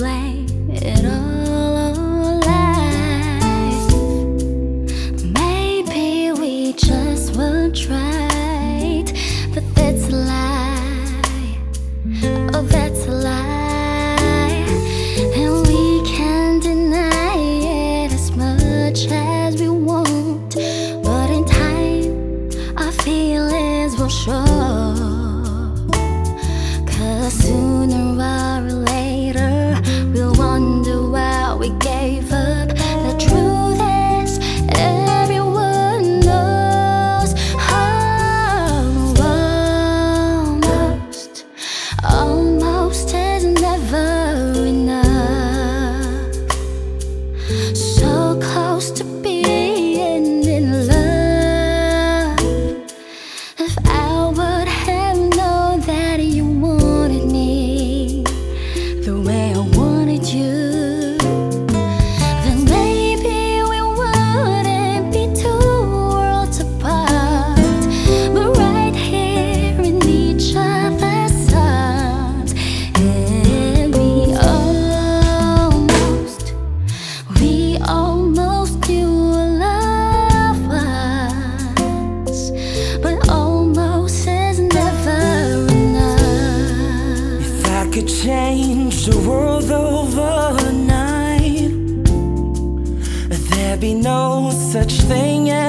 blame. could change the world overnight, there'd be no such thing as